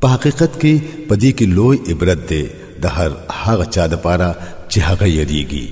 په حقیقت کې پدې کې لوی عبرت دی د هر هغه چا لپاره چې هغه یریږي